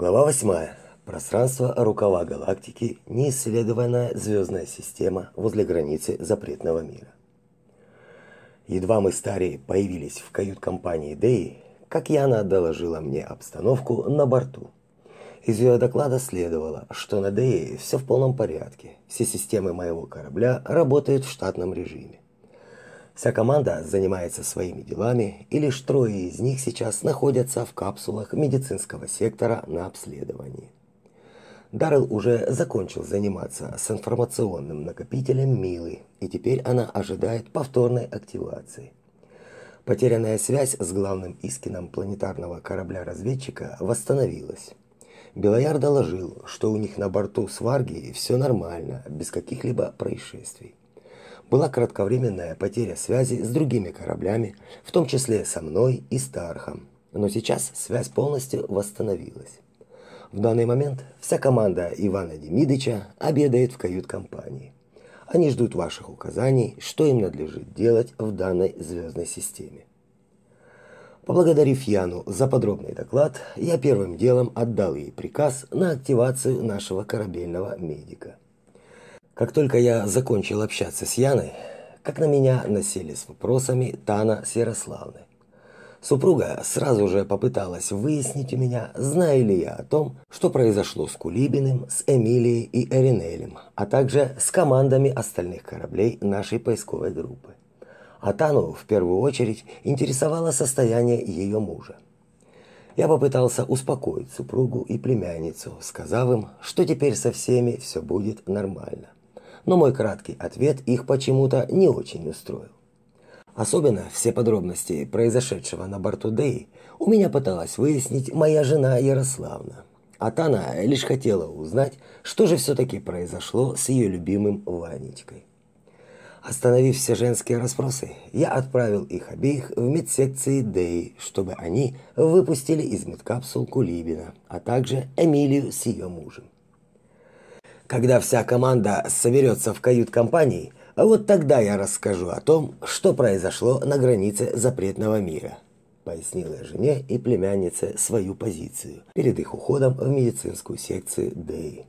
Глава 8. Пространство рукава галактики, неисследованная звездная система возле границы запретного мира. Едва мы старые появились в кают-компании Деи, как Яна доложила мне обстановку на борту. Из ее доклада следовало, что на Дее все в полном порядке. Все системы моего корабля работают в штатном режиме. Вся команда занимается своими делами, и лишь трое из них сейчас находятся в капсулах медицинского сектора на обследовании. Даррелл уже закончил заниматься с информационным накопителем Милы, и теперь она ожидает повторной активации. Потерянная связь с главным искином планетарного корабля-разведчика восстановилась. Белояр доложил, что у них на борту Сварги все нормально, без каких-либо происшествий была кратковременная потеря связи с другими кораблями, в том числе со мной и Стархом. Но сейчас связь полностью восстановилась. В данный момент вся команда Ивана Демидыча обедает в кают-компании. Они ждут ваших указаний, что им надлежит делать в данной звездной системе. Поблагодарив Яну за подробный доклад, я первым делом отдал ей приказ на активацию нашего корабельного медика. Как только я закончил общаться с Яной, как на меня насели с вопросами Тана с Ярославной. Супруга сразу же попыталась выяснить у меня, знаю ли я о том, что произошло с Кулибиным, с Эмилией и Эринелем, а также с командами остальных кораблей нашей поисковой группы. А Тану в первую очередь интересовало состояние ее мужа. Я попытался успокоить супругу и племянницу, сказав им, что теперь со всеми все будет нормально но мой краткий ответ их почему-то не очень устроил. Особенно все подробности произошедшего на борту Дэй у меня пыталась выяснить моя жена Ярославна. А Тана лишь хотела узнать, что же все-таки произошло с ее любимым Ванечкой. Остановив все женские расспросы, я отправил их обеих в медсекции Дэй, чтобы они выпустили из медкапсул Кулибина, а также Эмилию с ее мужем. Когда вся команда соберется в кают-компании, вот тогда я расскажу о том, что произошло на границе запретного мира, пояснила я жене и племяннице свою позицию перед их уходом в медицинскую секцию ДЭИ.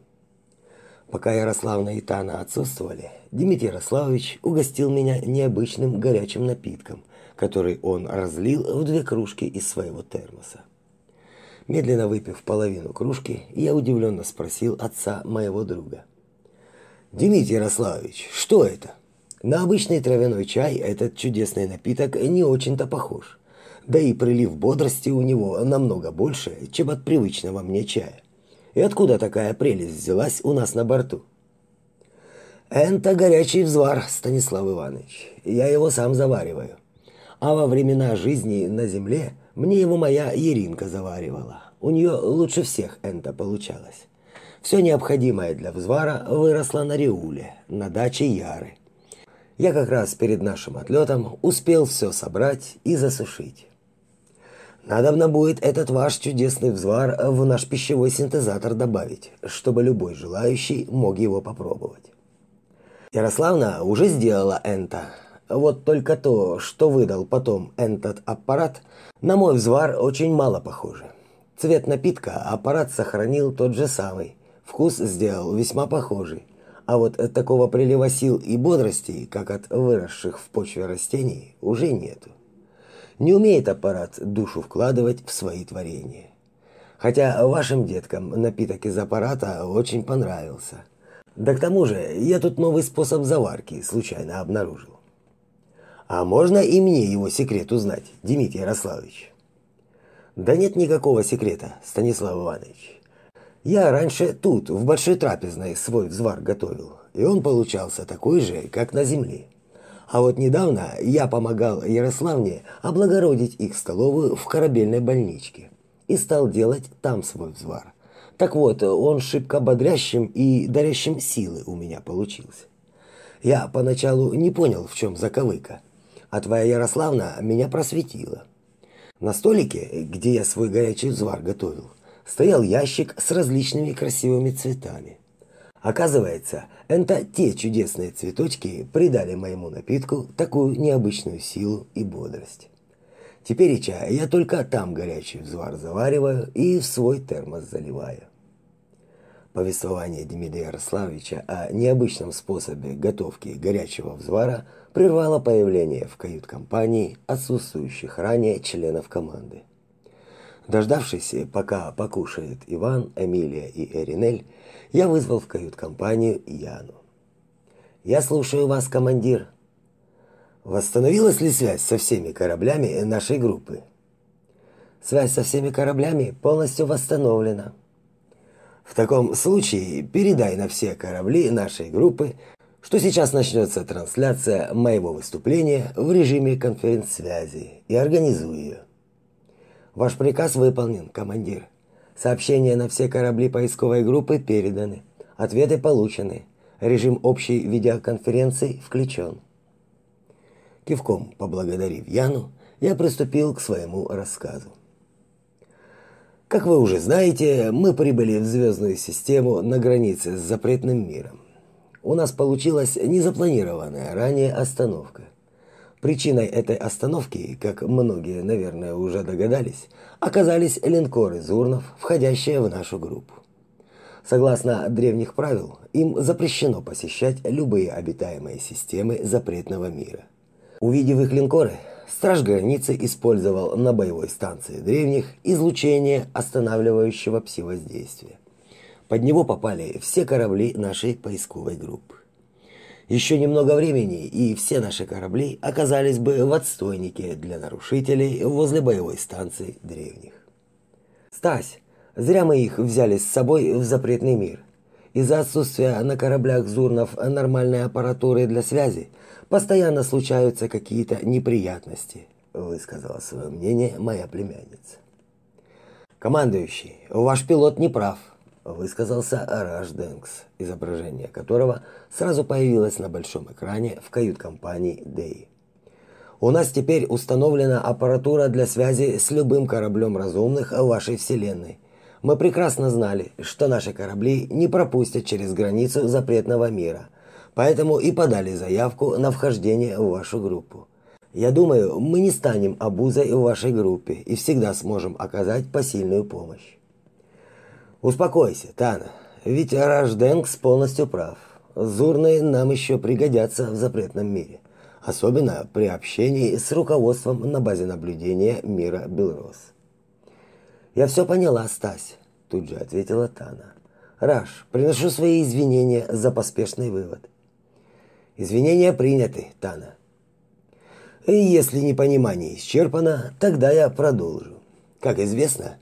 Пока Ярославна и Тана отсутствовали, Дмитрий Ярославович угостил меня необычным горячим напитком, который он разлил в две кружки из своего термоса. Медленно выпив половину кружки, я удивленно спросил отца моего друга. «Дмитрий Ярославович, что это?» На обычный травяной чай этот чудесный напиток не очень-то похож. Да и прилив бодрости у него намного больше, чем от привычного мне чая. И откуда такая прелесть взялась у нас на борту? Это горячий взвар, Станислав Иванович. Я его сам завариваю. А во времена жизни на земле мне его моя Еринка заваривала. У нее лучше всех это получалось. Все необходимое для взвара выросло на Риуле, на даче Яры. Я как раз перед нашим отлетом успел все собрать и засушить. Надобно будет этот ваш чудесный взвар в наш пищевой синтезатор добавить, чтобы любой желающий мог его попробовать. Ярославна уже сделала это. Вот только то, что выдал потом этот аппарат, на мой взвар очень мало похоже. Цвет напитка аппарат сохранил тот же самый, вкус сделал весьма похожий. А вот от такого прилива сил и бодрости, как от выросших в почве растений, уже нету. Не умеет аппарат душу вкладывать в свои творения. Хотя вашим деткам напиток из аппарата очень понравился. Да к тому же, я тут новый способ заварки случайно обнаружил. А можно и мне его секрет узнать, Дмитрий Ярославович? Да нет никакого секрета, Станислав Иванович. Я раньше тут, в большой трапезной, свой взвар готовил, и он получался такой же, как на земле. А вот недавно я помогал Ярославне облагородить их столовую в корабельной больничке и стал делать там свой взвар. Так вот, он шибко бодрящим и дарящим силы у меня получился. Я поначалу не понял, в чем заковыка, а твоя Ярославна меня просветила. На столике, где я свой горячий взвар готовил, стоял ящик с различными красивыми цветами. Оказывается, это те чудесные цветочки придали моему напитку такую необычную силу и бодрость. Теперь я только там горячий взвар завариваю и в свой термос заливаю. Повествование Демида Ярославовича о необычном способе готовки горячего взвара прервало появление в кают-компании отсутствующих ранее членов команды. Дождавшись, пока покушает Иван, Эмилия и Эринель, я вызвал в кают-компанию Яну. «Я слушаю вас, командир», Восстановилась ли связь со всеми кораблями нашей группы? Связь со всеми кораблями полностью восстановлена. В таком случае передай на все корабли нашей группы, что сейчас начнется трансляция моего выступления в режиме конференц-связи и организуй ее. Ваш приказ выполнен, командир. Сообщения на все корабли поисковой группы переданы. Ответы получены. Режим общей видеоконференции включен. Кивком поблагодарив Яну, я приступил к своему рассказу. Как вы уже знаете, мы прибыли в звездную систему на границе с запретным миром. У нас получилась незапланированная ранее остановка. Причиной этой остановки, как многие, наверное, уже догадались, оказались линкоры Зурнов, входящие в нашу группу. Согласно древних правил, им запрещено посещать любые обитаемые системы запретного мира – Увидев их линкоры, страж границы использовал на боевой станции древних излучение останавливающего пси-воздействия. Под него попали все корабли нашей поисковой группы. Еще немного времени, и все наши корабли оказались бы в отстойнике для нарушителей возле боевой станции древних. «Стась, зря мы их взяли с собой в запретный мир. Из-за отсутствия на кораблях Зурнов нормальной аппаратуры для связи постоянно случаются какие-то неприятности, высказала свое мнение моя племянница. Командующий, ваш пилот не прав, высказался Араш Денкс, изображение которого сразу появилось на большом экране в кают-компании Дэй. У нас теперь установлена аппаратура для связи с любым кораблем разумных вашей вселенной. Мы прекрасно знали, что наши корабли не пропустят через границу запретного мира – Поэтому и подали заявку на вхождение в вашу группу. Я думаю, мы не станем обузой в вашей группе и всегда сможем оказать посильную помощь. Успокойся, Тана, ведь Рожденкс полностью прав. Зурные нам еще пригодятся в запретном мире, особенно при общении с руководством на базе наблюдения мира Белрос. Я все поняла, Стась, тут же ответила Тана. Раш, приношу свои извинения за поспешный вывод. Извинения приняты, Тана. И если непонимание исчерпано, тогда я продолжу. Как известно,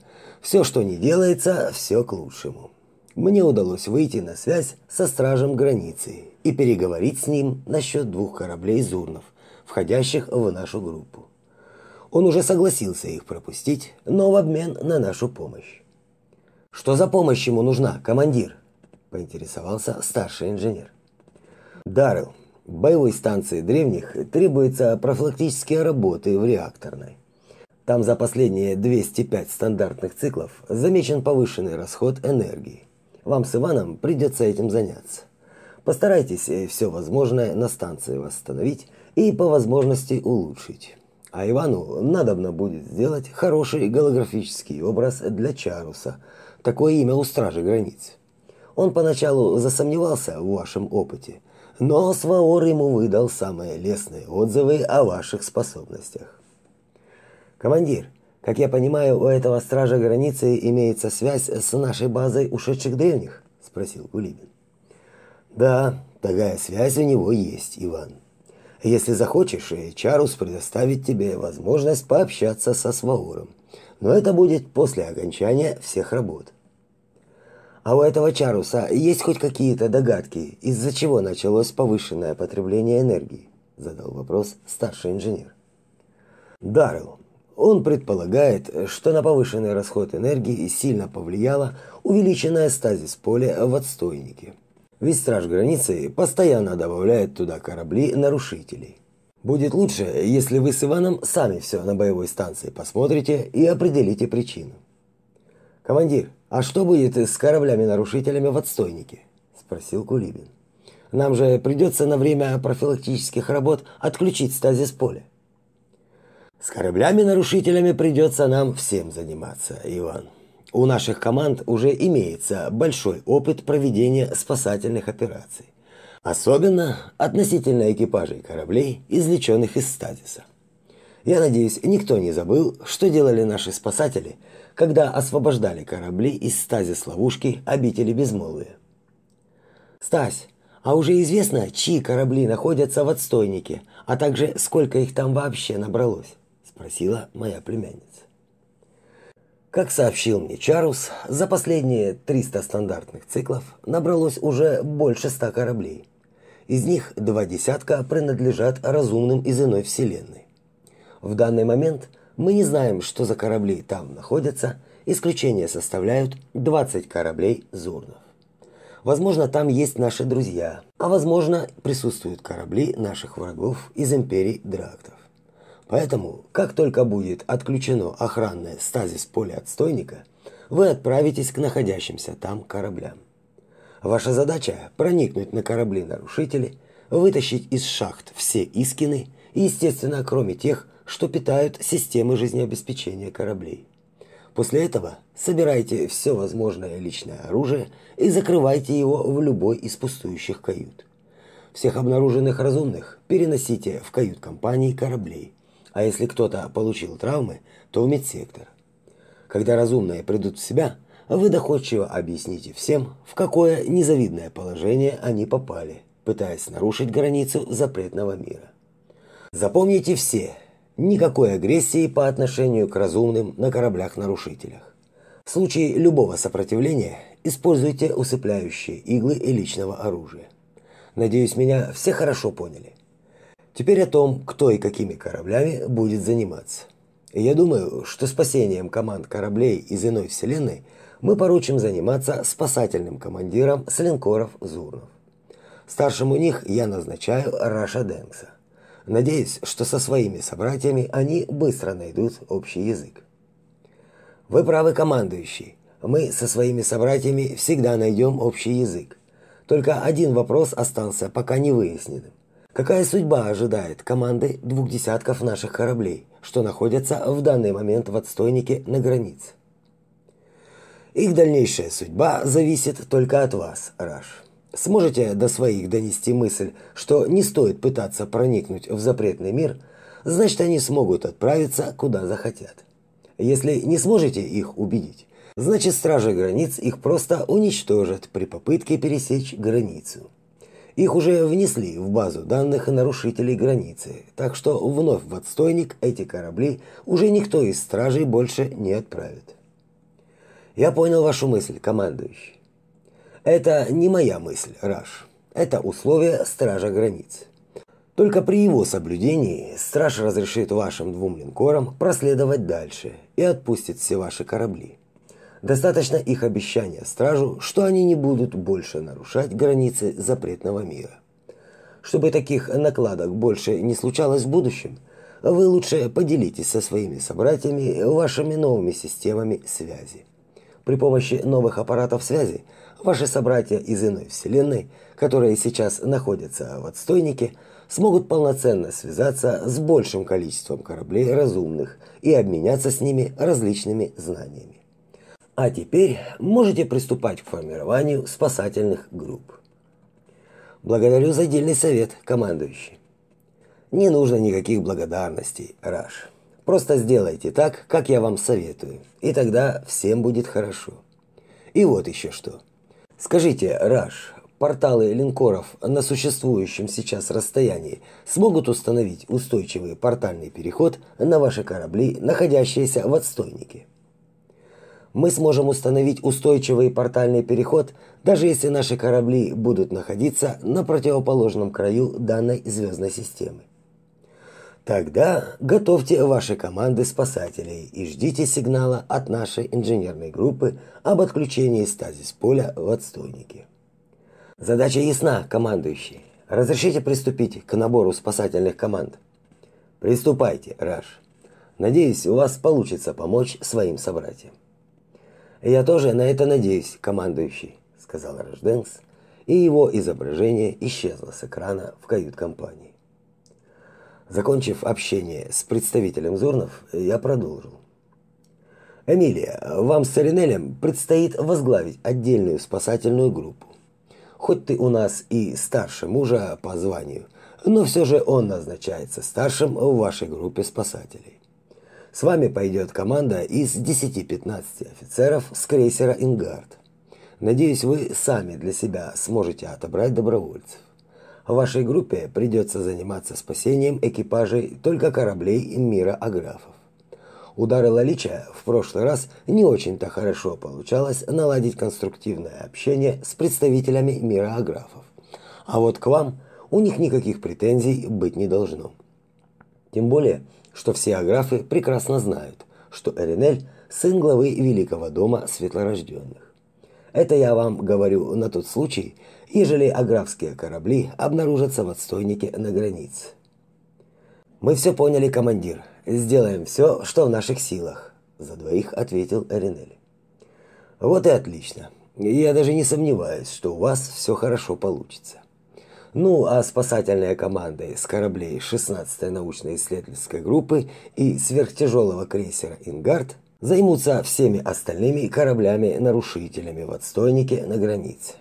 все, что не делается, все к лучшему. Мне удалось выйти на связь со стражем границы и переговорить с ним насчет двух кораблей Зурнов, входящих в нашу группу. Он уже согласился их пропустить, но в обмен на нашу помощь. Что за помощь ему нужна, командир? поинтересовался старший инженер. Даррелл, боевой станции древних требуются профилактические работы в реакторной. Там за последние 205 стандартных циклов замечен повышенный расход энергии. Вам с Иваном придется этим заняться. Постарайтесь все возможное на станции восстановить и по возможности улучшить. А Ивану надобно будет сделать хороший голографический образ для Чаруса. Такое имя у стражи границ. Он поначалу засомневался в вашем опыте, но Сваор ему выдал самые лестные отзывы о ваших способностях. Командир, как я понимаю, у этого стража границы имеется связь с нашей базой ушедших древних, спросил Кулибин. Да, такая связь у него есть, Иван. Если захочешь, Чарус предоставит тебе возможность пообщаться со Сваором. Но это будет после окончания всех работ. А у этого Чаруса есть хоть какие-то догадки, из-за чего началось повышенное потребление энергии? Задал вопрос старший инженер. Даррелл. Он предполагает, что на повышенный расход энергии сильно повлияла увеличенная стазис поля в отстойнике. Ведь страж границы постоянно добавляет туда корабли нарушителей. Будет лучше, если вы с Иваном сами все на боевой станции посмотрите и определите причину. Командир, а что будет с кораблями-нарушителями в отстойнике? спросил Кулибин. Нам же придется на время профилактических работ отключить стазис поля. С кораблями-нарушителями придется нам всем заниматься, Иван. У наших команд уже имеется большой опыт проведения спасательных операций. Особенно относительно экипажей кораблей, извлеченных из стазиса. Я надеюсь, никто не забыл, что делали наши спасатели, когда освобождали корабли из стазис-ловушки обители безмолвия. Стась, а уже известно, чьи корабли находятся в отстойнике, а также сколько их там вообще набралось, спросила моя племянница. Как сообщил мне Чарус, за последние 300 стандартных циклов набралось уже больше 100 кораблей. Из них два десятка принадлежат разумным из иной вселенной. В данный момент мы не знаем, что за корабли там находятся, исключение составляют 20 кораблей Зурнов. Возможно, там есть наши друзья, а возможно, присутствуют корабли наших врагов из империи Драктов. Поэтому, как только будет отключено охранное стазис поля отстойника, вы отправитесь к находящимся там кораблям. Ваша задача проникнуть на корабли нарушителей, вытащить из шахт все искины, естественно, кроме тех, что питают системы жизнеобеспечения кораблей. После этого собирайте все возможное личное оружие и закрывайте его в любой из пустующих кают. Всех обнаруженных разумных переносите в кают-компании кораблей а если кто-то получил травмы, то в медсектор. Когда разумные придут в себя, вы доходчиво объясните всем, в какое незавидное положение они попали, пытаясь нарушить границу запретного мира. Запомните все, никакой агрессии по отношению к разумным на кораблях-нарушителях. В случае любого сопротивления используйте усыпляющие иглы и личного оружия. Надеюсь, меня все хорошо поняли. Теперь о том, кто и какими кораблями будет заниматься. я думаю, что спасением команд кораблей из иной вселенной мы поручим заниматься спасательным командиром с линкоров Зурнов. Старшим у них я назначаю Раша Денкса. Надеюсь, что со своими собратьями они быстро найдут общий язык. Вы правы, командующий. Мы со своими собратьями всегда найдем общий язык. Только один вопрос остался пока не выясненным. Какая судьба ожидает команды двух десятков наших кораблей, что находятся в данный момент в отстойнике на границе? Их дальнейшая судьба зависит только от вас, Раш. Сможете до своих донести мысль, что не стоит пытаться проникнуть в запретный мир, значит они смогут отправиться куда захотят. Если не сможете их убедить, значит стражи границ их просто уничтожат при попытке пересечь границу. Их уже внесли в базу данных нарушителей границы, так что вновь в отстойник эти корабли уже никто из стражей больше не отправит. Я понял вашу мысль, командующий. Это не моя мысль, Раш. Это условие стража границ. Только при его соблюдении страж разрешит вашим двум линкорам проследовать дальше и отпустит все ваши корабли. Достаточно их обещания стражу, что они не будут больше нарушать границы запретного мира. Чтобы таких накладок больше не случалось в будущем, вы лучше поделитесь со своими собратьями вашими новыми системами связи. При помощи новых аппаратов связи ваши собратья из иной вселенной, которые сейчас находятся в отстойнике, смогут полноценно связаться с большим количеством кораблей разумных и обменяться с ними различными знаниями. А теперь можете приступать к формированию спасательных групп. Благодарю за отдельный совет, командующий. Не нужно никаких благодарностей, Раш. Просто сделайте так, как я вам советую, и тогда всем будет хорошо. И вот еще что. Скажите, Раш, порталы линкоров на существующем сейчас расстоянии смогут установить устойчивый портальный переход на ваши корабли, находящиеся в отстойнике? Мы сможем установить устойчивый портальный переход, даже если наши корабли будут находиться на противоположном краю данной звездной системы. Тогда готовьте ваши команды спасателей и ждите сигнала от нашей инженерной группы об отключении стазис поля в отстойнике. Задача ясна, командующий. Разрешите приступить к набору спасательных команд. Приступайте, Раш. Надеюсь, у вас получится помочь своим собратьям. «Я тоже на это надеюсь, командующий», – сказал Рожденс, и его изображение исчезло с экрана в кают-компании. Закончив общение с представителем Зорнов, я продолжил. Эмилия, вам с Эринелем предстоит возглавить отдельную спасательную группу. Хоть ты у нас и старше мужа по званию, но все же он назначается старшим в вашей группе спасателей. С вами пойдет команда из 10-15 офицеров с крейсера «Ингард». Надеюсь, вы сами для себя сможете отобрать добровольцев. В вашей группе придется заниматься спасением экипажей только кораблей мира Аграфов. Удары Лалича в прошлый раз не очень-то хорошо получалось наладить конструктивное общение с представителями мира Аграфов. А вот к вам у них никаких претензий быть не должно. Тем более, что все аграфы прекрасно знают, что Эринель – сын главы Великого дома светлорожденных. Это я вам говорю на тот случай, ежели аграфские корабли обнаружатся в отстойнике на границе. Мы все поняли, командир. Сделаем все, что в наших силах, за двоих ответил Эринель. Вот и отлично. Я даже не сомневаюсь, что у вас все хорошо получится. Ну, а спасательная команда из кораблей 16-й научно-исследовательской группы и сверхтяжелого крейсера «Ингард» займутся всеми остальными кораблями-нарушителями в отстойнике на границе.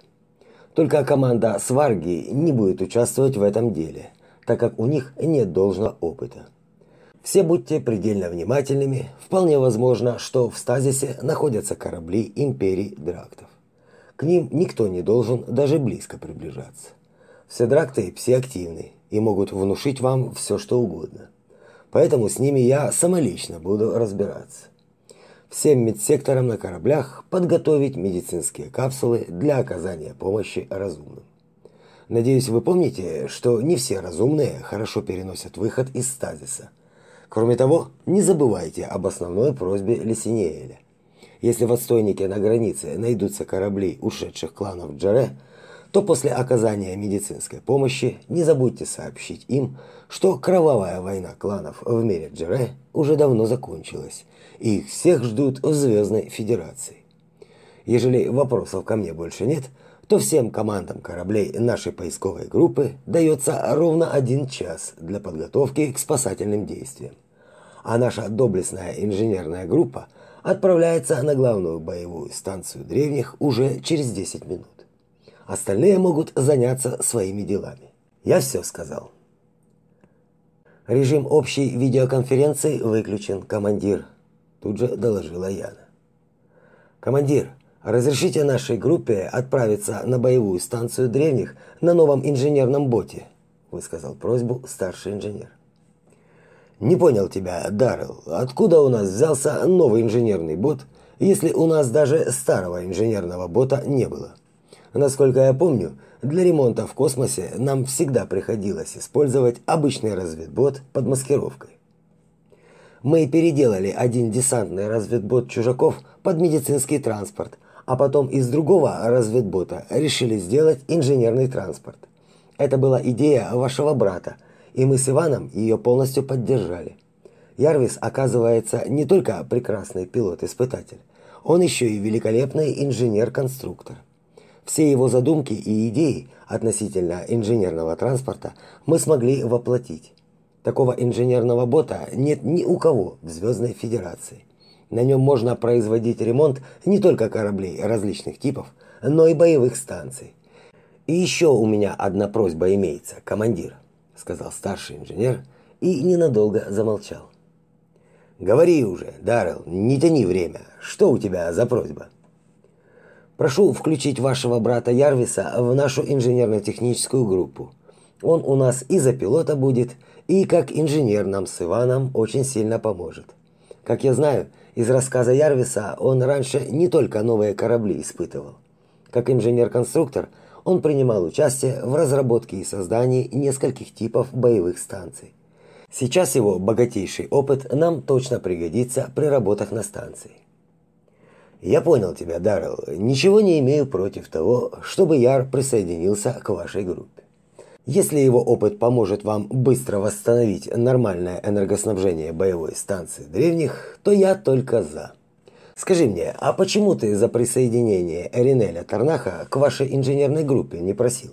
Только команда Сварги не будет участвовать в этом деле, так как у них нет должного опыта. Все будьте предельно внимательными, вполне возможно, что в стазисе находятся корабли империи Драктов. К ним никто не должен даже близко приближаться. Все дракты псиактивны и могут внушить вам все, что угодно. Поэтому с ними я самолично буду разбираться. Всем медсекторам на кораблях подготовить медицинские капсулы для оказания помощи разумным. Надеюсь, вы помните, что не все разумные хорошо переносят выход из стазиса. Кроме того, не забывайте об основной просьбе Лесинеэля. Если в отстойнике на границе найдутся корабли ушедших кланов Джаре, то после оказания медицинской помощи не забудьте сообщить им, что кровавая война кланов в мире Джере уже давно закончилась, и их всех ждут в Звездной Федерации. Ежели вопросов ко мне больше нет, то всем командам кораблей нашей поисковой группы дается ровно один час для подготовки к спасательным действиям. А наша доблестная инженерная группа отправляется на главную боевую станцию древних уже через 10 минут. Остальные могут заняться своими делами. Я все сказал. Режим общей видеоконференции выключен, командир, тут же доложила Яна. Командир, разрешите нашей группе отправиться на боевую станцию древних на новом инженерном боте, высказал просьбу старший инженер. Не понял тебя, Даррелл. Откуда у нас взялся новый инженерный бот, если у нас даже старого инженерного бота не было? Насколько я помню, для ремонта в космосе нам всегда приходилось использовать обычный разведбот под маскировкой. Мы переделали один десантный разведбот чужаков под медицинский транспорт, а потом из другого разведбота решили сделать инженерный транспорт. Это была идея вашего брата, и мы с Иваном ее полностью поддержали. Ярвис, оказывается, не только прекрасный пилот-испытатель, он еще и великолепный инженер-конструктор. Все его задумки и идеи относительно инженерного транспорта мы смогли воплотить. Такого инженерного бота нет ни у кого в Звездной Федерации. На нем можно производить ремонт не только кораблей различных типов, но и боевых станций. И еще у меня одна просьба имеется, командир, сказал старший инженер и ненадолго замолчал. Говори уже, Даррелл, не тяни время. Что у тебя за просьба? Прошу включить вашего брата Ярвиса в нашу инженерно-техническую группу. Он у нас и за пилота будет, и как инженер нам с Иваном очень сильно поможет. Как я знаю, из рассказа Ярвиса он раньше не только новые корабли испытывал. Как инженер-конструктор он принимал участие в разработке и создании нескольких типов боевых станций. Сейчас его богатейший опыт нам точно пригодится при работах на станции. Я понял тебя, Даррелл. Ничего не имею против того, чтобы Яр присоединился к вашей группе. Если его опыт поможет вам быстро восстановить нормальное энергоснабжение боевой станции древних, то я только за. Скажи мне, а почему ты за присоединение Эринеля Тарнаха к вашей инженерной группе не просил?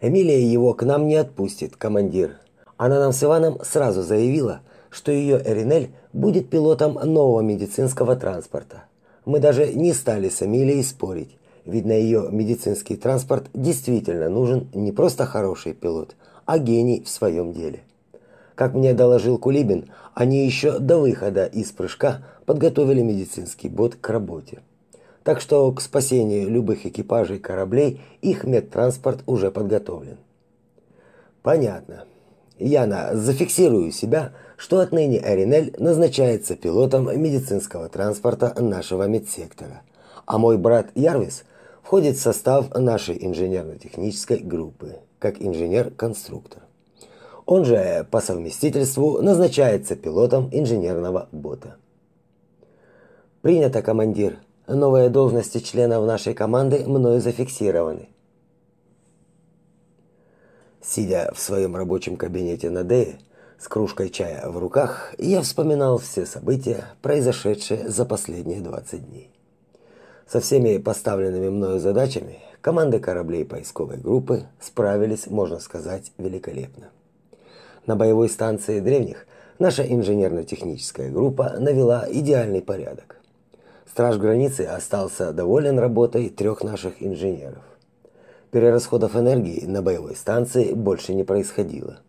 Эмилия его к нам не отпустит, командир. Она нам с Иваном сразу заявила, что ее Эринель будет пилотом нового медицинского транспорта. Мы даже не стали с Амилией спорить, ведь на ее медицинский транспорт действительно нужен не просто хороший пилот, а гений в своем деле. Как мне доложил Кулибин, они еще до выхода из прыжка подготовили медицинский бот к работе. Так что к спасению любых экипажей кораблей их медтранспорт уже подготовлен. Понятно. Яна, зафиксирую себя, что отныне Аринель назначается пилотом медицинского транспорта нашего медсектора, а мой брат Ярвис входит в состав нашей инженерно-технической группы, как инженер-конструктор. Он же по совместительству назначается пилотом инженерного бота. Принято, командир. Новые должности членов нашей команды мною зафиксированы. Сидя в своем рабочем кабинете на Дее, с кружкой чая в руках, я вспоминал все события, произошедшие за последние 20 дней. Со всеми поставленными мною задачами команды кораблей поисковой группы справились, можно сказать, великолепно. На боевой станции древних наша инженерно-техническая группа навела идеальный порядок. Страж границы остался доволен работой трех наших инженеров. Перерасходов энергии на боевой станции больше не происходило.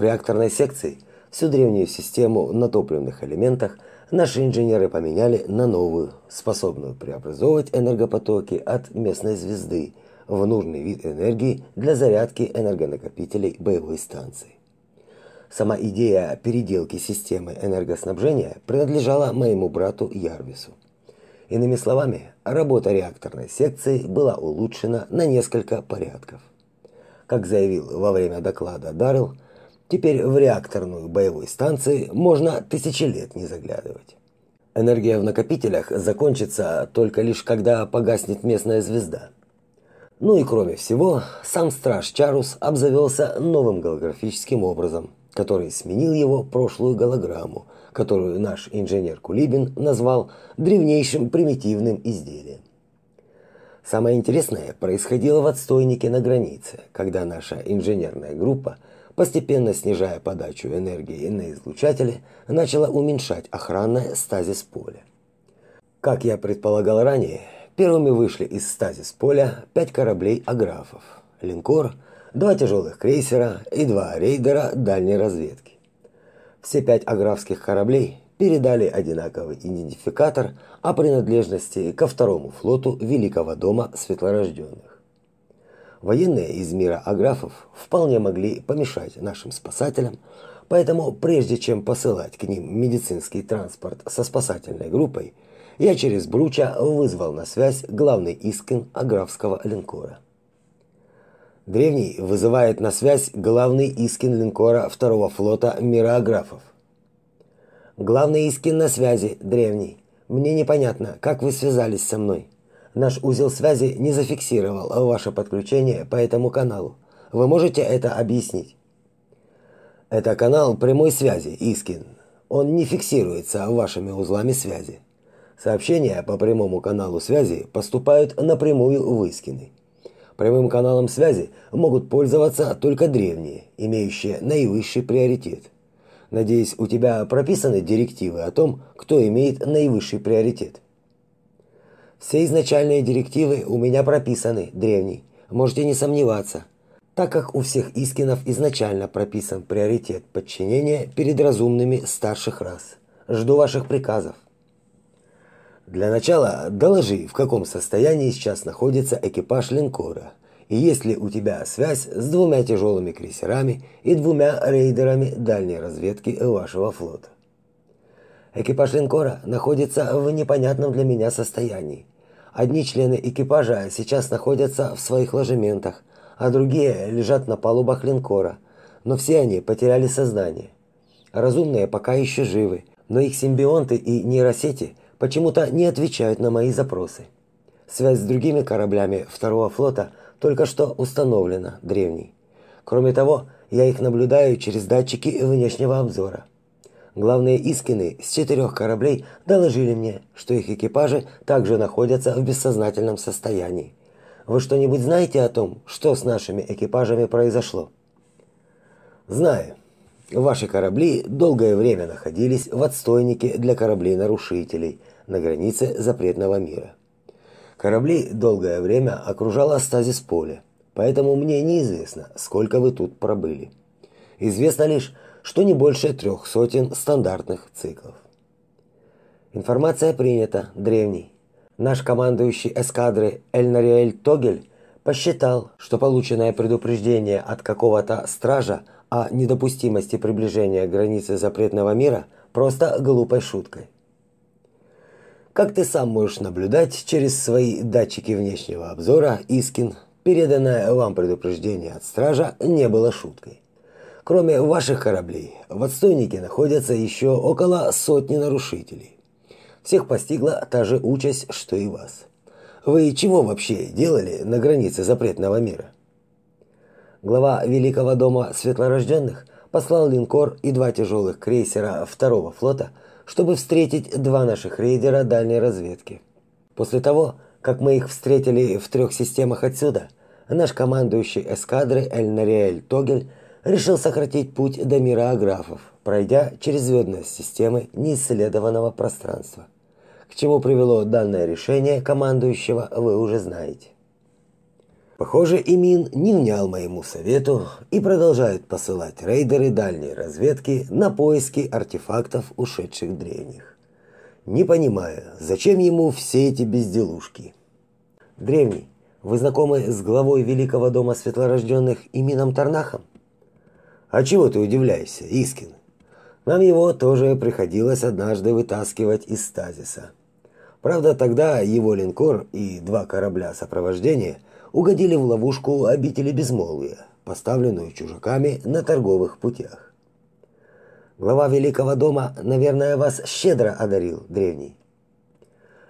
В реакторной секции всю древнюю систему на топливных элементах наши инженеры поменяли на новую, способную преобразовывать энергопотоки от местной звезды в нужный вид энергии для зарядки энергонакопителей боевой станции. Сама идея переделки системы энергоснабжения принадлежала моему брату Ярвису. Иными словами, работа реакторной секции была улучшена на несколько порядков. Как заявил во время доклада Даррелл, теперь в реакторную боевой станции можно тысячи лет не заглядывать. Энергия в накопителях закончится только лишь когда погаснет местная звезда. Ну и кроме всего, сам страж Чарус обзавелся новым голографическим образом, который сменил его прошлую голограмму – которую наш инженер Кулибин назвал древнейшим примитивным изделием. Самое интересное происходило в отстойнике на границе, когда наша инженерная группа, постепенно снижая подачу энергии на излучатели, начала уменьшать охранное стазис поля. Как я предполагал ранее, первыми вышли из стазис поля пять кораблей аграфов, линкор, два тяжелых крейсера и два рейдера дальней разведки. Все пять аграфских кораблей передали одинаковый идентификатор о принадлежности ко второму флоту Великого дома светлорожденных. Военные из мира аграфов вполне могли помешать нашим спасателям, поэтому прежде чем посылать к ним медицинский транспорт со спасательной группой, я через Бруча вызвал на связь главный искин аграфского линкора. Древний вызывает на связь главный Искин линкора второго флота Мирографов. Главный Искин на связи, Древний. Мне непонятно, как вы связались со мной. Наш узел связи не зафиксировал ваше подключение по этому каналу. Вы можете это объяснить? Это канал прямой связи, Искин. Он не фиксируется вашими узлами связи. Сообщения по прямому каналу связи поступают напрямую в Искины. Прямым каналом связи могут пользоваться только древние, имеющие наивысший приоритет. Надеюсь, у тебя прописаны директивы о том, кто имеет наивысший приоритет. Все изначальные директивы у меня прописаны, древний. Можете не сомневаться. Так как у всех искинов изначально прописан приоритет подчинения перед разумными старших рас. Жду ваших приказов. Для начала доложи, в каком состоянии сейчас находится экипаж линкора, и есть ли у тебя связь с двумя тяжелыми крейсерами и двумя рейдерами дальней разведки вашего флота. Экипаж линкора находится в непонятном для меня состоянии. Одни члены экипажа сейчас находятся в своих ложементах, а другие лежат на палубах линкора, но все они потеряли сознание. Разумные пока еще живы, но их симбионты и нейросети почему-то не отвечают на мои запросы. Связь с другими кораблями второго флота только что установлена, древней. Кроме того, я их наблюдаю через датчики внешнего обзора. Главные искины с четырех кораблей доложили мне, что их экипажи также находятся в бессознательном состоянии. Вы что-нибудь знаете о том, что с нашими экипажами произошло? Знаю. Ваши корабли долгое время находились в отстойнике для кораблей-нарушителей на границе запретного мира. Корабли долгое время окружало стазис поле, поэтому мне неизвестно, сколько вы тут пробыли. Известно лишь, что не больше трех сотен стандартных циклов. Информация принята, древний. Наш командующий эскадры Эльнариэль Тогель посчитал, что полученное предупреждение от какого-то стража о недопустимости приближения к границе запретного мира просто глупой шуткой. Как ты сам можешь наблюдать через свои датчики внешнего обзора, Искин, переданное вам предупреждение от стража не было шуткой. Кроме ваших кораблей, в отстойнике находятся еще около сотни нарушителей. Всех постигла та же участь, что и вас. Вы чего вообще делали на границе запретного мира? глава Великого дома светлорожденных послал линкор и два тяжелых крейсера второго флота, чтобы встретить два наших рейдера дальней разведки. После того, как мы их встретили в трех системах отсюда, наш командующий эскадры Эль-Нариэль Тогель решил сократить путь до мира Аграфов, пройдя через звездные системы неисследованного пространства. К чему привело данное решение командующего, вы уже знаете. Похоже, Имин не внял моему совету и продолжает посылать рейдеры дальней разведки на поиски артефактов ушедших древних. Не понимаю, зачем ему все эти безделушки. Древний, вы знакомы с главой Великого дома светлорожденных Имином Тарнахом? А чего ты удивляешься, Искин? Нам его тоже приходилось однажды вытаскивать из стазиса. Правда, тогда его линкор и два корабля сопровождения – угодили в ловушку обители безмолвия, поставленную чужаками на торговых путях. Глава Великого дома, наверное, вас щедро одарил, древний.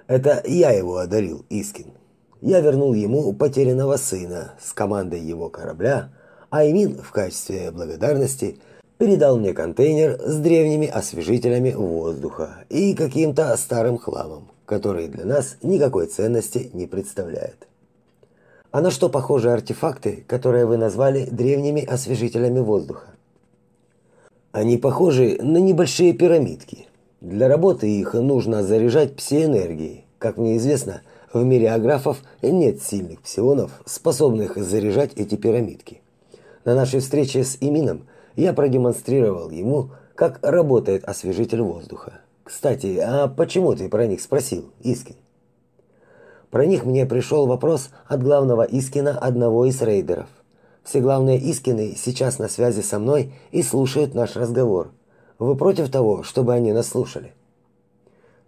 Это я его одарил, Искин. Я вернул ему потерянного сына с командой его корабля, а Имин в качестве благодарности передал мне контейнер с древними освежителями воздуха и каким-то старым хламом, который для нас никакой ценности не представляет. А на что похожи артефакты, которые вы назвали древними освежителями воздуха? Они похожи на небольшие пирамидки. Для работы их нужно заряжать псиэнергией. Как мне известно, в мире аграфов нет сильных псионов, способных заряжать эти пирамидки. На нашей встрече с Имином я продемонстрировал ему, как работает освежитель воздуха. Кстати, а почему ты про них спросил, Искин? Про них мне пришел вопрос от главного Искина одного из рейдеров. Все главные Искины сейчас на связи со мной и слушают наш разговор. Вы против того, чтобы они нас слушали?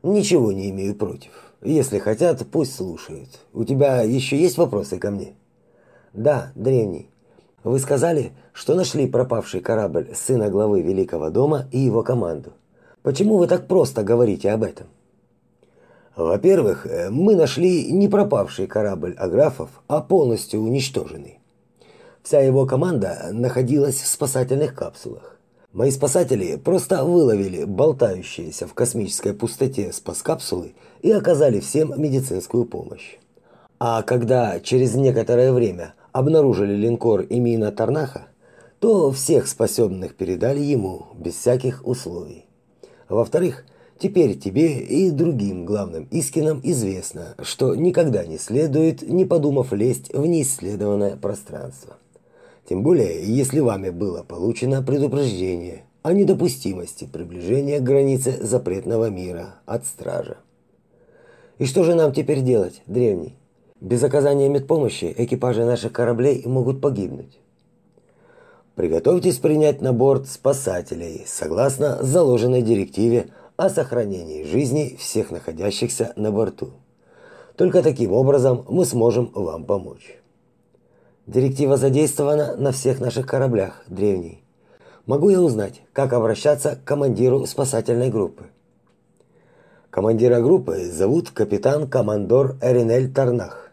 Ничего не имею против. Если хотят, пусть слушают. У тебя еще есть вопросы ко мне? Да, древний. Вы сказали, что нашли пропавший корабль сына главы Великого дома и его команду. Почему вы так просто говорите об этом? Во-первых, э, мы нашли не пропавший корабль Аграфов, а полностью уничтоженный. Вся его команда находилась в спасательных капсулах. Мои спасатели просто выловили болтающиеся в космической пустоте спас-капсулы и оказали всем медицинскую помощь. А когда через некоторое время обнаружили линкор Имина Тарнаха, то всех спасенных передали ему без всяких условий. Во-вторых, Теперь тебе и другим главным Искинам известно, что никогда не следует, не подумав лезть в неисследованное пространство. Тем более, если вами было получено предупреждение о недопустимости приближения к границе запретного мира от стража. И что же нам теперь делать, древний? Без оказания медпомощи экипажи наших кораблей могут погибнуть. Приготовьтесь принять на борт спасателей, согласно заложенной директиве о сохранении жизни всех находящихся на борту. Только таким образом мы сможем вам помочь. Директива задействована на всех наших кораблях, древний. Могу я узнать, как обращаться к командиру спасательной группы? Командира группы зовут капитан-командор Эринель Тарнах.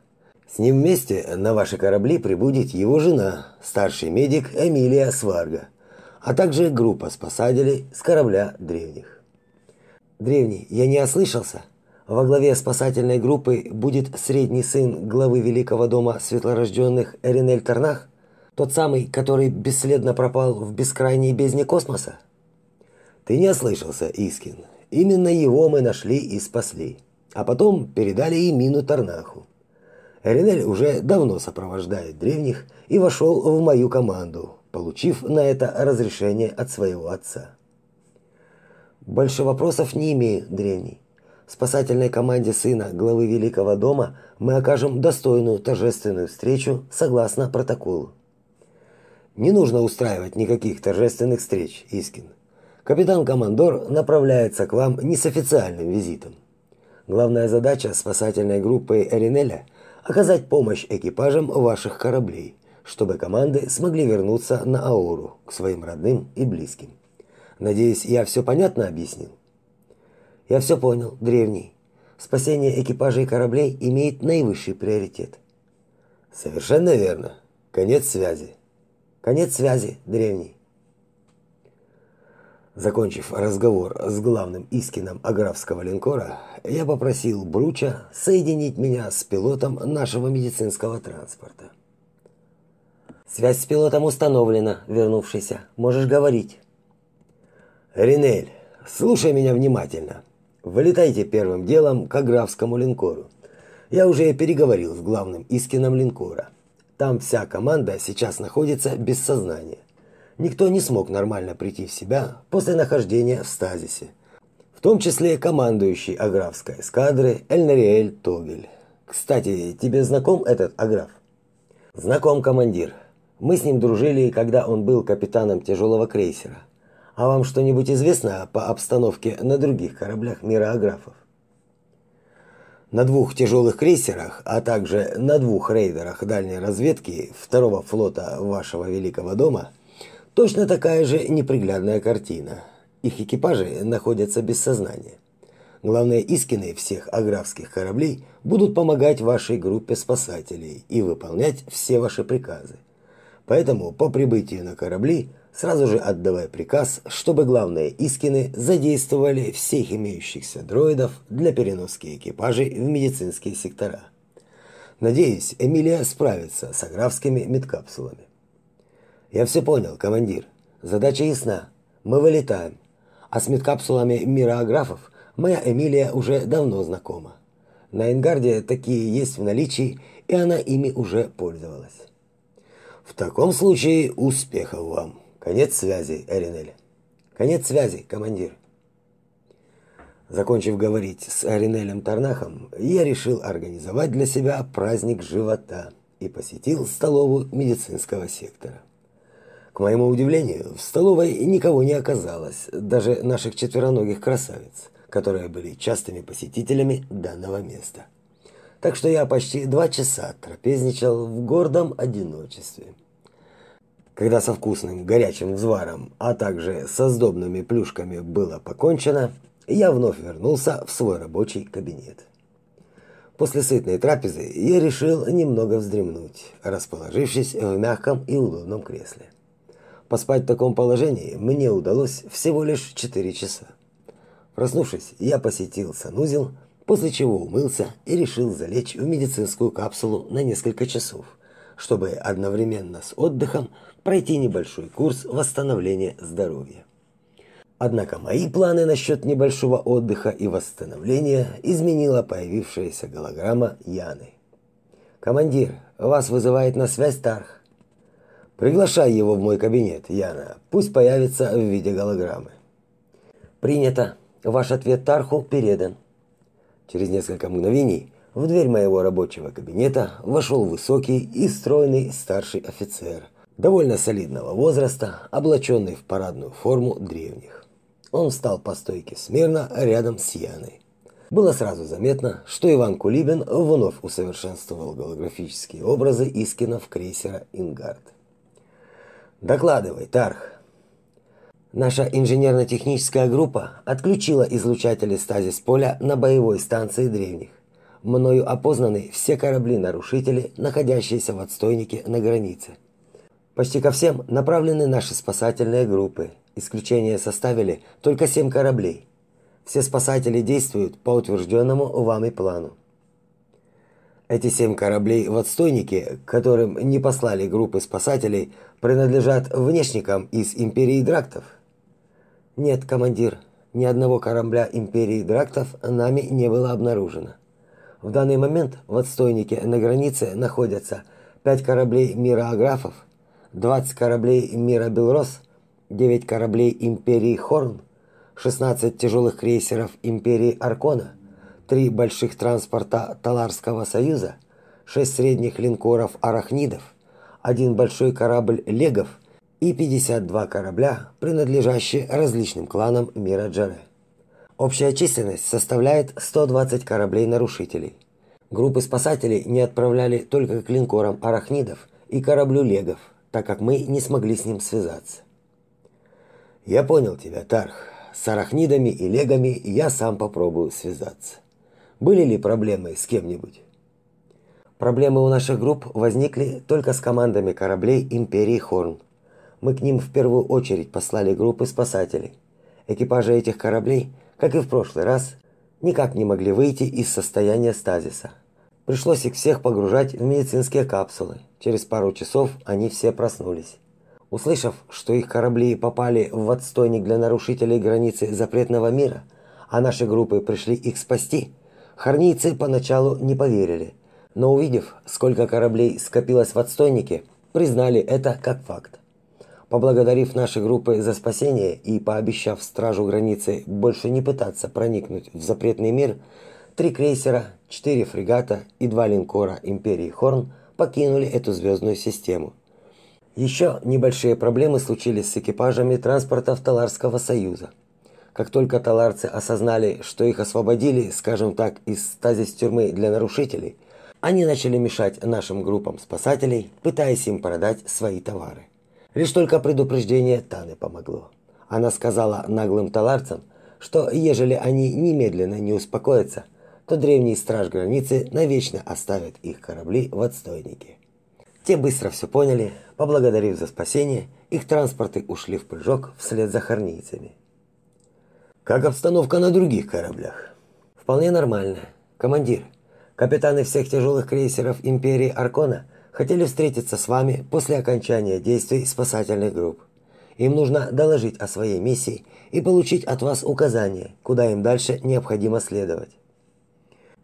С ним вместе на ваши корабли прибудет его жена, старший медик Эмилия Сварга, а также группа спасателей с корабля древних. Древний, я не ослышался? Во главе спасательной группы будет средний сын главы Великого дома светлорожденных Эринель Тарнах? Тот самый, который бесследно пропал в бескрайней бездне космоса? Ты не ослышался, Искин. Именно его мы нашли и спасли. А потом передали и мину Тарнаху. Эринель уже давно сопровождает древних и вошел в мою команду, получив на это разрешение от своего отца. Больше вопросов не имею, древний. Спасательной команде сына главы Великого дома мы окажем достойную торжественную встречу согласно протоколу. Не нужно устраивать никаких торжественных встреч, Искин. Капитан-командор направляется к вам не с официальным визитом. Главная задача спасательной группы Эринеля – оказать помощь экипажам ваших кораблей, чтобы команды смогли вернуться на Ауру к своим родным и близким. Надеюсь, я все понятно объяснил? Я все понял, древний. Спасение экипажей кораблей имеет наивысший приоритет. Совершенно верно. Конец связи. Конец связи, древний. Закончив разговор с главным Искином аграфского линкора, я попросил Бруча соединить меня с пилотом нашего медицинского транспорта. Связь с пилотом установлена, вернувшийся. Можешь говорить. Ринель, слушай меня внимательно. Вылетайте первым делом к аграфскому линкору. Я уже переговорил с главным Искином линкора. Там вся команда сейчас находится без сознания никто не смог нормально прийти в себя после нахождения в стазисе. В том числе командующий Аграфской эскадры Эльнариэль Тогель. Кстати, тебе знаком этот Аграф? Знаком, командир. Мы с ним дружили, когда он был капитаном тяжелого крейсера. А вам что-нибудь известно по обстановке на других кораблях мира Аграфов? На двух тяжелых крейсерах, а также на двух рейдерах дальней разведки второго флота вашего великого дома Точно такая же неприглядная картина. Их экипажи находятся без сознания. Главные искины всех аграфских кораблей будут помогать вашей группе спасателей и выполнять все ваши приказы. Поэтому по прибытию на корабли сразу же отдавай приказ, чтобы главные искины задействовали всех имеющихся дроидов для переноски экипажей в медицинские сектора. Надеюсь, Эмилия справится с аграфскими медкапсулами. Я все понял, командир. Задача ясна. Мы вылетаем. А с медкапсулами мироаграфов моя Эмилия уже давно знакома. На Энгарде такие есть в наличии, и она ими уже пользовалась. В таком случае успехов вам. Конец связи, Эринель. Конец связи, командир. Закончив говорить с Аринелем Тарнахом, я решил организовать для себя праздник живота и посетил столовую медицинского сектора. К моему удивлению, в столовой никого не оказалось, даже наших четвероногих красавиц, которые были частыми посетителями данного места. Так что я почти два часа трапезничал в гордом одиночестве. Когда со вкусным горячим взваром, а также со сдобными плюшками было покончено, я вновь вернулся в свой рабочий кабинет. После сытной трапезы я решил немного вздремнуть, расположившись в мягком и удобном кресле. Поспать в таком положении мне удалось всего лишь 4 часа. Проснувшись, я посетил санузел, после чего умылся и решил залечь в медицинскую капсулу на несколько часов, чтобы одновременно с отдыхом пройти небольшой курс восстановления здоровья. Однако мои планы насчет небольшого отдыха и восстановления изменила появившаяся голограмма Яны. «Командир, вас вызывает на связь Тарх. Приглашай его в мой кабинет, Яна. Пусть появится в виде голограммы. Принято. Ваш ответ Тарху передан. Через несколько мгновений в дверь моего рабочего кабинета вошел высокий и стройный старший офицер, довольно солидного возраста, облаченный в парадную форму древних. Он встал по стойке смирно рядом с Яной. Было сразу заметно, что Иван Кулибин вновь усовершенствовал голографические образы Искинов крейсера «Ингард». Докладывай, Тарх. Наша инженерно-техническая группа отключила излучатели стазис поля на боевой станции древних. Мною опознаны все корабли-нарушители, находящиеся в отстойнике на границе. Почти ко всем направлены наши спасательные группы. Исключение составили только семь кораблей. Все спасатели действуют по утвержденному вами плану. Эти семь кораблей в отстойнике, которым не послали группы спасателей, принадлежат внешникам из Империи Драктов. Нет, командир, ни одного корабля Империи Драктов нами не было обнаружено. В данный момент в отстойнике на границе находятся пять кораблей мира Аграфов, 20 кораблей мира Белрос, 9 кораблей Империи Хорн, 16 тяжелых крейсеров Империи Аркона, три больших транспорта Таларского союза, шесть средних линкоров Арахнидов, один большой корабль Легов и 52 корабля, принадлежащие различным кланам мира Джаре. Общая численность составляет 120 кораблей-нарушителей. Группы спасателей не отправляли только к линкорам Арахнидов и кораблю Легов, так как мы не смогли с ним связаться. Я понял тебя, Тарх. С Арахнидами и Легами я сам попробую связаться. Были ли проблемы с кем-нибудь? Проблемы у наших групп возникли только с командами кораблей Империи Хорн. Мы к ним в первую очередь послали группы спасателей. Экипажи этих кораблей, как и в прошлый раз, никак не могли выйти из состояния стазиса. Пришлось их всех погружать в медицинские капсулы. Через пару часов они все проснулись. Услышав, что их корабли попали в отстойник для нарушителей границы запретного мира, а наши группы пришли их спасти, Харнийцы поначалу не поверили, но увидев, сколько кораблей скопилось в отстойнике, признали это как факт. Поблагодарив наши группы за спасение и пообещав стражу границы больше не пытаться проникнуть в запретный мир, три крейсера, четыре фрегата и два линкора Империи Хорн покинули эту звездную систему. Еще небольшие проблемы случились с экипажами транспортов Таларского союза. Как только таларцы осознали, что их освободили, скажем так, из стазис тюрьмы для нарушителей, они начали мешать нашим группам спасателей, пытаясь им продать свои товары. Лишь только предупреждение Таны помогло. Она сказала наглым таларцам, что ежели они немедленно не успокоятся, то древний страж границы навечно оставит их корабли в отстойнике. Те быстро все поняли, поблагодарив за спасение, их транспорты ушли в прыжок вслед за хорнийцами. Как обстановка на других кораблях? Вполне нормально. Командир, капитаны всех тяжелых крейсеров Империи Аркона хотели встретиться с вами после окончания действий спасательных групп. Им нужно доложить о своей миссии и получить от вас указания, куда им дальше необходимо следовать.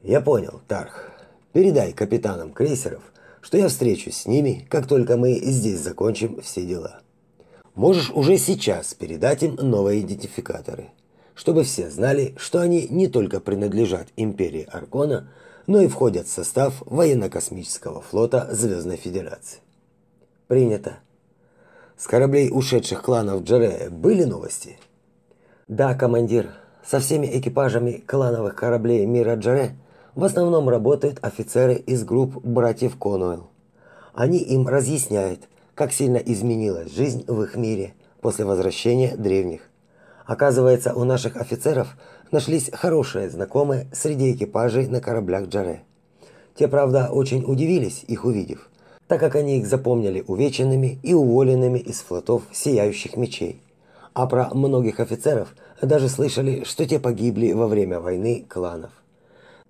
Я понял, Тарх. Передай капитанам крейсеров, что я встречусь с ними, как только мы здесь закончим все дела. Можешь уже сейчас передать им новые идентификаторы чтобы все знали, что они не только принадлежат империи Аркона, но и входят в состав военно-космического флота Звездной Федерации. Принято. С кораблей ушедших кланов Джаре были новости? Да, командир. Со всеми экипажами клановых кораблей мира Джаре в основном работают офицеры из групп братьев Конуэлл. Они им разъясняют, как сильно изменилась жизнь в их мире после возвращения древних Оказывается, у наших офицеров нашлись хорошие знакомые среди экипажей на кораблях Джаре. Те, правда, очень удивились, их увидев, так как они их запомнили увеченными и уволенными из флотов сияющих мечей. А про многих офицеров даже слышали, что те погибли во время войны кланов.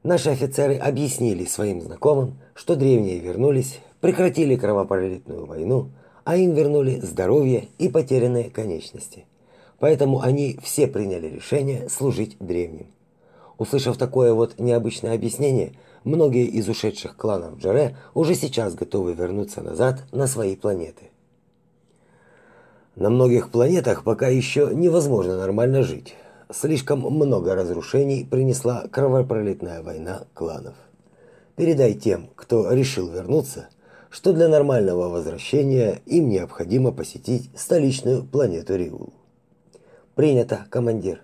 Наши офицеры объяснили своим знакомым, что древние вернулись, прекратили кровопролитную войну, а им вернули здоровье и потерянные конечности поэтому они все приняли решение служить древним. Услышав такое вот необычное объяснение, многие из ушедших кланов Джаре уже сейчас готовы вернуться назад на свои планеты. На многих планетах пока еще невозможно нормально жить. Слишком много разрушений принесла кровопролитная война кланов. Передай тем, кто решил вернуться, что для нормального возвращения им необходимо посетить столичную планету Риул. Принято, командир.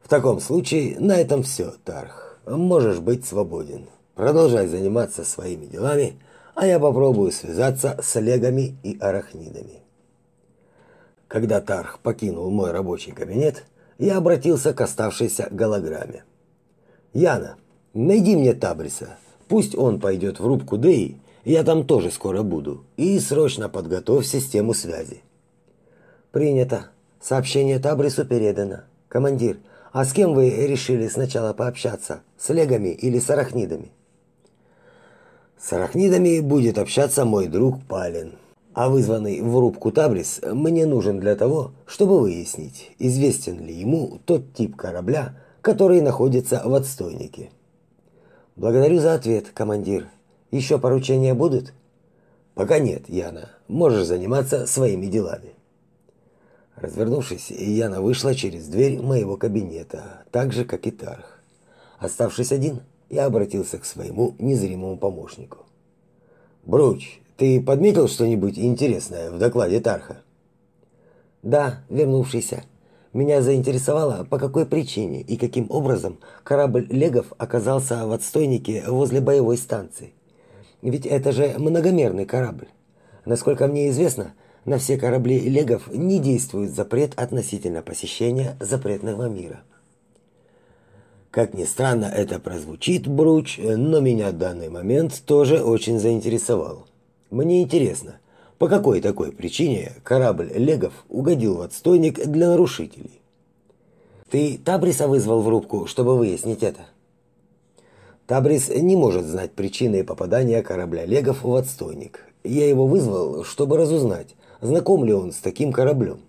В таком случае на этом все, Тарх. Можешь быть свободен. Продолжай заниматься своими делами, а я попробую связаться с Олегами и Арахнидами. Когда Тарх покинул мой рабочий кабинет, я обратился к оставшейся голограмме. Яна, найди мне Табриса. Пусть он пойдет в рубку Деи, я там тоже скоро буду, и срочно подготовь систему связи. Принято. Сообщение Табрису передано. Командир, а с кем вы решили сначала пообщаться? С легами или с арахнидами? С арахнидами будет общаться мой друг Палин. А вызванный в рубку Табрис мне нужен для того, чтобы выяснить, известен ли ему тот тип корабля, который находится в отстойнике. Благодарю за ответ, командир. Еще поручения будут? Пока нет, Яна. Можешь заниматься своими делами. Развернувшись, Яна вышла через дверь моего кабинета, так же как и Тарх. Оставшись один, я обратился к своему незримому помощнику. «Бруч, ты подметил что-нибудь интересное в докладе Тарха?» «Да, вернувшийся. Меня заинтересовало, по какой причине и каким образом корабль Легов оказался в отстойнике возле боевой станции. Ведь это же многомерный корабль. Насколько мне известно, на все корабли Легов не действует запрет относительно посещения запретного мира». Как ни странно это прозвучит, Бруч, но меня данный момент тоже очень заинтересовал. Мне интересно, по какой такой причине корабль Легов угодил в отстойник для нарушителей? Ты Табриса вызвал в рубку, чтобы выяснить это? Табрис не может знать причины попадания корабля Легов в отстойник. Я его вызвал, чтобы разузнать, знаком ли он с таким кораблем.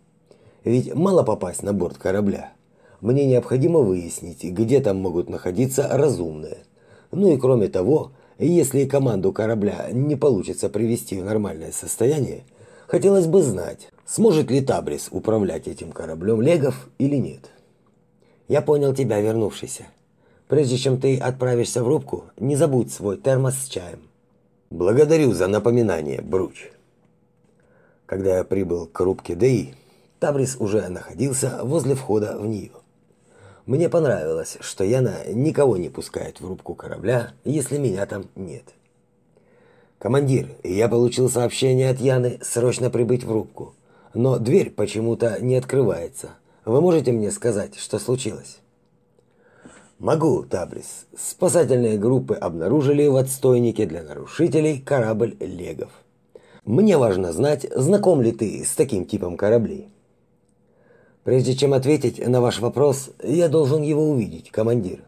Ведь мало попасть на борт корабля мне необходимо выяснить, где там могут находиться разумные. Ну и кроме того, если команду корабля не получится привести в нормальное состояние, хотелось бы знать, сможет ли Табрис управлять этим кораблем Легов или нет. Я понял тебя, вернувшийся. Прежде чем ты отправишься в рубку, не забудь свой термос с чаем. Благодарю за напоминание, Бруч. Когда я прибыл к рубке ДИ, Табрис уже находился возле входа в нее. Мне понравилось, что Яна никого не пускает в рубку корабля, если меня там нет. Командир, я получил сообщение от Яны срочно прибыть в рубку, но дверь почему-то не открывается. Вы можете мне сказать, что случилось? Могу, Табрис. Спасательные группы обнаружили в отстойнике для нарушителей корабль Легов. Мне важно знать, знаком ли ты с таким типом кораблей. Прежде чем ответить на ваш вопрос, я должен его увидеть, командир.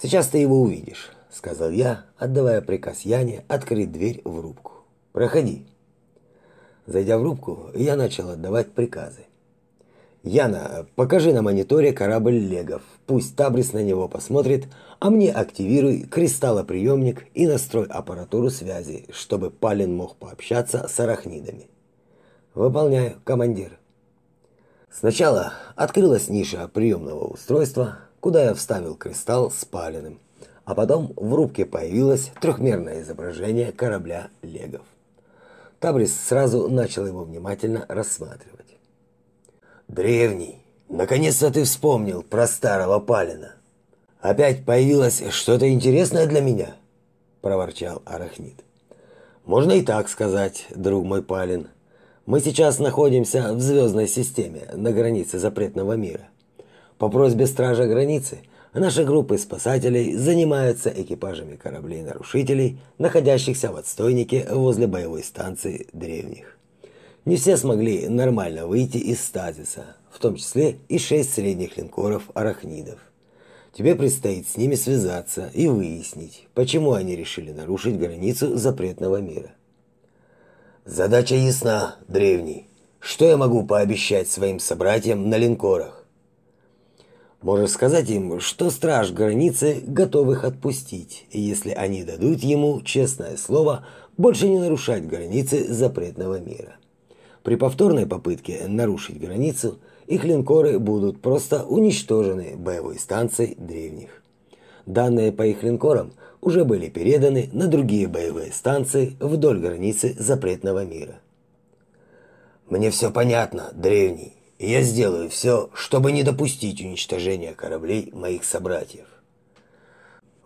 Сейчас ты его увидишь, сказал я, отдавая приказ Яне открыть дверь в рубку. Проходи. Зайдя в рубку, я начал отдавать приказы. Яна, покажи на мониторе корабль Легов. Пусть Табрис на него посмотрит, а мне активируй кристаллоприемник и настрой аппаратуру связи, чтобы Палин мог пообщаться с арахнидами. Выполняю, командир. Сначала открылась ниша приемного устройства, куда я вставил кристалл с паленым, а потом в рубке появилось трехмерное изображение корабля Легов. Табрис сразу начал его внимательно рассматривать. «Древний, наконец-то ты вспомнил про старого Палина. Опять появилось что-то интересное для меня?» – проворчал Арахнит. «Можно и так сказать, друг мой Палин», мы сейчас находимся в звездной системе на границе запретного мира. По просьбе стража границы наши группы спасателей занимаются экипажами кораблей-нарушителей, находящихся в отстойнике возле боевой станции древних. Не все смогли нормально выйти из стазиса, в том числе и шесть средних линкоров арахнидов. Тебе предстоит с ними связаться и выяснить, почему они решили нарушить границу запретного мира. Задача ясна, древний. Что я могу пообещать своим собратьям на линкорах? Можешь сказать им, что страж границы готов их отпустить, если они дадут ему честное слово больше не нарушать границы запретного мира. При повторной попытке нарушить границу их линкоры будут просто уничтожены боевой станцией древних. Данные по их линкорам – уже были переданы на другие боевые станции вдоль границы запретного мира. Мне все понятно, древний, я сделаю все, чтобы не допустить уничтожения кораблей моих собратьев.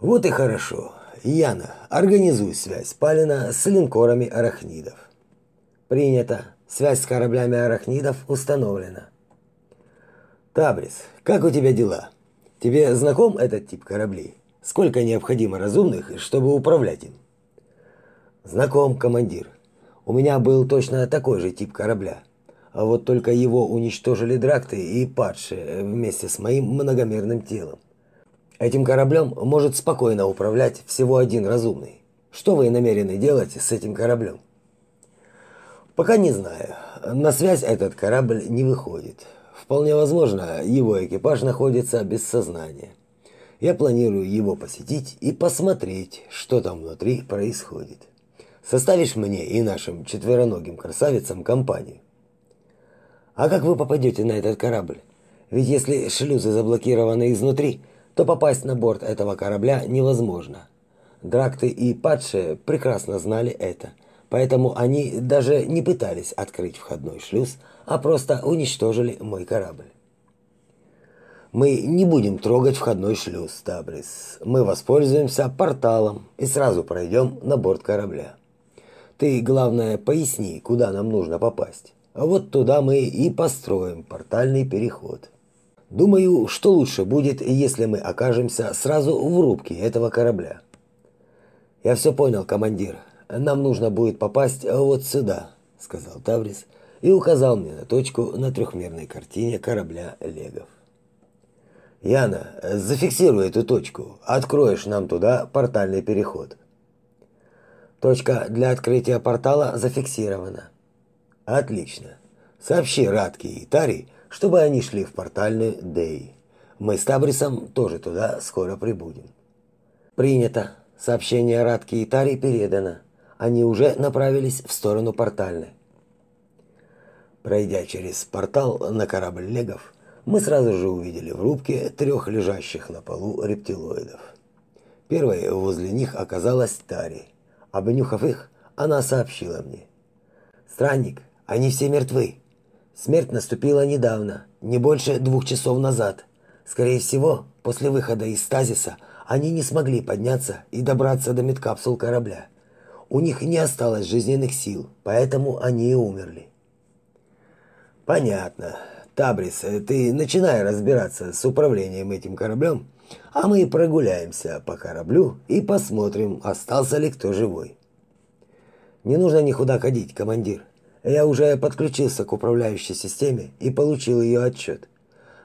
Вот и хорошо. Яна, организуй связь Палина с линкорами арахнидов. Принято. Связь с кораблями арахнидов установлена. Табрис, как у тебя дела? Тебе знаком этот тип кораблей? Сколько необходимо разумных, чтобы управлять им? Знаком, командир. У меня был точно такой же тип корабля. А вот только его уничтожили дракты и падшие вместе с моим многомерным телом. Этим кораблем может спокойно управлять всего один разумный. Что вы намерены делать с этим кораблем? Пока не знаю. На связь этот корабль не выходит. Вполне возможно, его экипаж находится без сознания. Я планирую его посетить и посмотреть, что там внутри происходит. Составишь мне и нашим четвероногим красавицам компанию. А как вы попадете на этот корабль? Ведь если шлюзы заблокированы изнутри, то попасть на борт этого корабля невозможно. Дракты и падшие прекрасно знали это, поэтому они даже не пытались открыть входной шлюз, а просто уничтожили мой корабль. Мы не будем трогать входной шлюз, Табрис. Мы воспользуемся порталом и сразу пройдем на борт корабля. Ты, главное, поясни, куда нам нужно попасть. А вот туда мы и построим портальный переход. Думаю, что лучше будет, если мы окажемся сразу в рубке этого корабля. Я все понял, командир. Нам нужно будет попасть вот сюда, сказал Таврис и указал мне на точку на трехмерной картине корабля Легов. Яна, зафиксируй эту точку. Откроешь нам туда портальный переход. Точка для открытия портала зафиксирована. Отлично. Сообщи Радке и Тари, чтобы они шли в портальную Дей. Мы с Табрисом тоже туда скоро прибудем. Принято. Сообщение Радки и Тари передано. Они уже направились в сторону портальной. Пройдя через портал на корабль Легов, мы сразу же увидели в рубке трех лежащих на полу рептилоидов. Первой возле них оказалась Тари. Обнюхав их, она сообщила мне. «Странник, они все мертвы. Смерть наступила недавно, не больше двух часов назад. Скорее всего, после выхода из стазиса они не смогли подняться и добраться до медкапсул корабля. У них не осталось жизненных сил, поэтому они и умерли. Понятно. Табрис, ты начинай разбираться с управлением этим кораблем, а мы прогуляемся по кораблю и посмотрим, остался ли кто живой. Не нужно никуда ходить, командир. Я уже подключился к управляющей системе и получил ее отчет.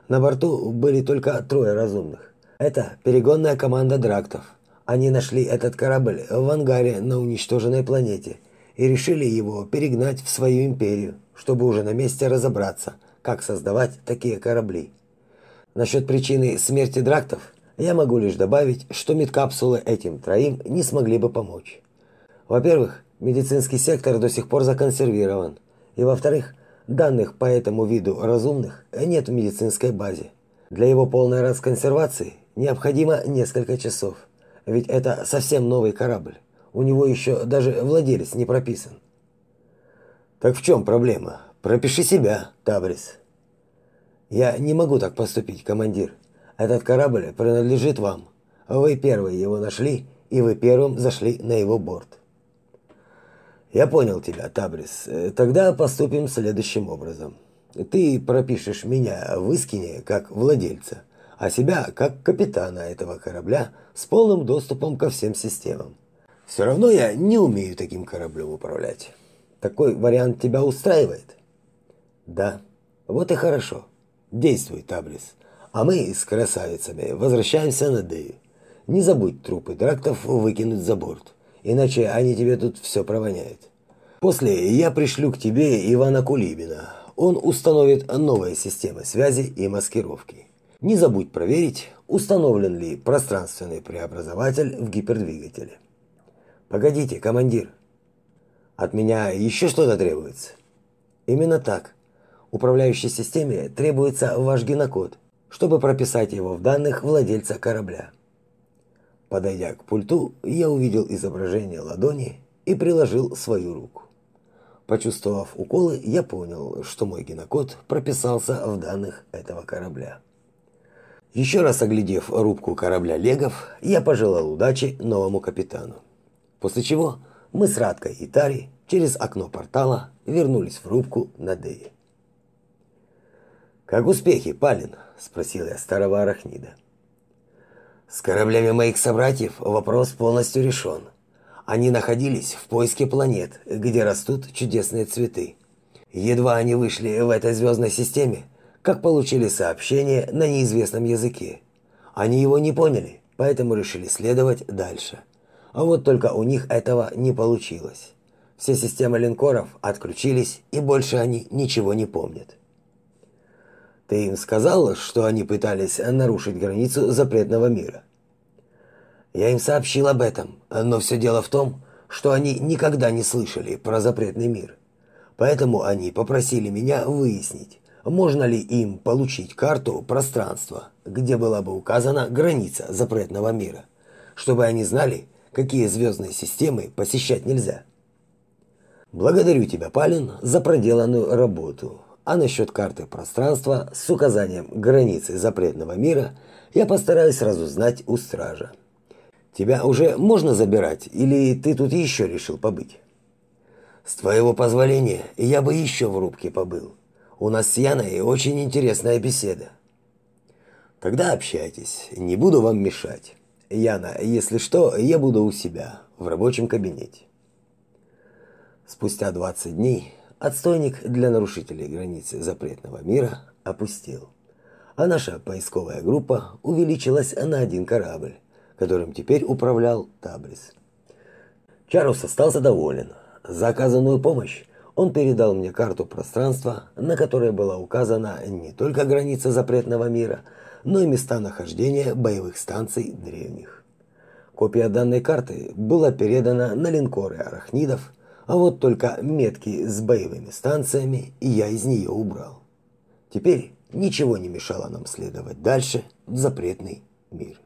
На борту были только трое разумных. Это перегонная команда драктов. Они нашли этот корабль в ангаре на уничтоженной планете и решили его перегнать в свою империю, чтобы уже на месте разобраться – как создавать такие корабли. Насчет причины смерти драктов я могу лишь добавить, что медкапсулы этим троим не смогли бы помочь. Во-первых, медицинский сектор до сих пор законсервирован, и во-вторых, данных по этому виду разумных нет в медицинской базе. Для его полной расконсервации необходимо несколько часов, ведь это совсем новый корабль. У него еще даже владелец не прописан. Так в чем проблема? Пропиши себя, Табрис. Я не могу так поступить, командир. Этот корабль принадлежит вам. Вы первые его нашли, и вы первым зашли на его борт. Я понял тебя, Табрис. Тогда поступим следующим образом. Ты пропишешь меня в Искине как владельца, а себя как капитана этого корабля с полным доступом ко всем системам. Все равно я не умею таким кораблем управлять. Такой вариант тебя устраивает? Да. Вот и хорошо. Действуй, Таблис. А мы с красавицами возвращаемся на Дею. Не забудь трупы драктов выкинуть за борт, иначе они тебе тут все провоняют. После я пришлю к тебе Ивана Кулибина. Он установит новые системы связи и маскировки. Не забудь проверить, установлен ли пространственный преобразователь в гипердвигателе. Погодите, командир. От меня еще что-то требуется? Именно так управляющей системе требуется ваш генокод, чтобы прописать его в данных владельца корабля. Подойдя к пульту, я увидел изображение ладони и приложил свою руку. Почувствовав уколы, я понял, что мой генокод прописался в данных этого корабля. Еще раз оглядев рубку корабля Легов, я пожелал удачи новому капитану. После чего мы с Радкой и Тари через окно портала вернулись в рубку на Дее. «Как успехи, Палин?» – спросил я старого арахнида. «С кораблями моих собратьев вопрос полностью решен. Они находились в поиске планет, где растут чудесные цветы. Едва они вышли в этой звездной системе, как получили сообщение на неизвестном языке. Они его не поняли, поэтому решили следовать дальше. А вот только у них этого не получилось. Все системы линкоров отключились, и больше они ничего не помнят. Ты им сказал, что они пытались нарушить границу запретного мира? Я им сообщил об этом, но все дело в том, что они никогда не слышали про запретный мир. Поэтому они попросили меня выяснить, можно ли им получить карту пространства, где была бы указана граница запретного мира, чтобы они знали, какие звездные системы посещать нельзя. Благодарю тебя, Палин, за проделанную работу. А насчет карты пространства с указанием границы запретного мира я постараюсь разузнать у стража. Тебя уже можно забирать или ты тут еще решил побыть? С твоего позволения, я бы еще в рубке побыл. У нас с Яной очень интересная беседа. Тогда общайтесь, не буду вам мешать. Яна, если что, я буду у себя, в рабочем кабинете. Спустя 20 дней отстойник для нарушителей границы запретного мира опустел. А наша поисковая группа увеличилась на один корабль которым теперь управлял Табрис. Чарус остался доволен. За оказанную помощь он передал мне карту пространства, на которой была указана не только граница запретного мира, но и места нахождения боевых станций древних. Копия данной карты была передана на линкоры арахнидов, а вот только метки с боевыми станциями я из нее убрал. Теперь ничего не мешало нам следовать дальше в запретный мир.